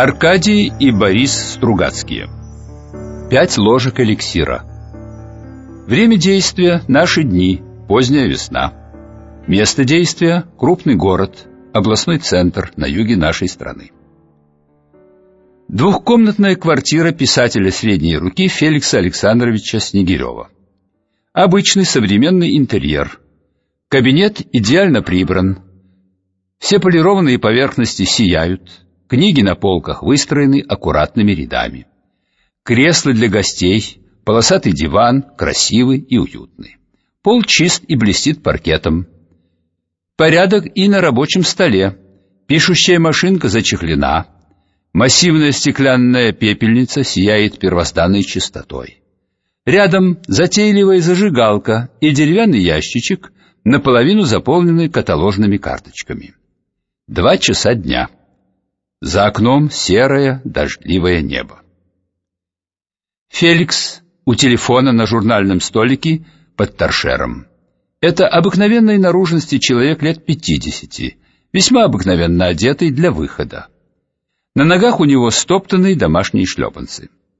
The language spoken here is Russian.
Аркадий и Борис Стругацкие. Пять ложек эликсира. Время действия – наши дни, поздняя весна. Место действия – крупный город, областной центр на юге нашей страны. Двухкомнатная квартира писателя средней руки Феликса Александровича Снегирева. Обычный современный интерьер. Кабинет идеально прибран. Все полированные поверхности сияют. Книги на полках выстроены аккуратными рядами. Кресло для гостей, полосатый диван, красивый и уютный. Пол чист и блестит паркетом. Порядок и на рабочем столе. Пишущая машинка зачехлена. Массивная стеклянная пепельница сияет первозданной чистотой. Рядом затейливая зажигалка и деревянный ящичек, наполовину заполненный каталожными карточками. Два часа дня. За окном серое дождливое небо. Феликс у телефона на журнальном столике под торшером. Это обыкновенной наружности человек лет пятидесяти, весьма обыкновенно одетый для выхода. На ногах у него стоптанные домашние шлепанцы.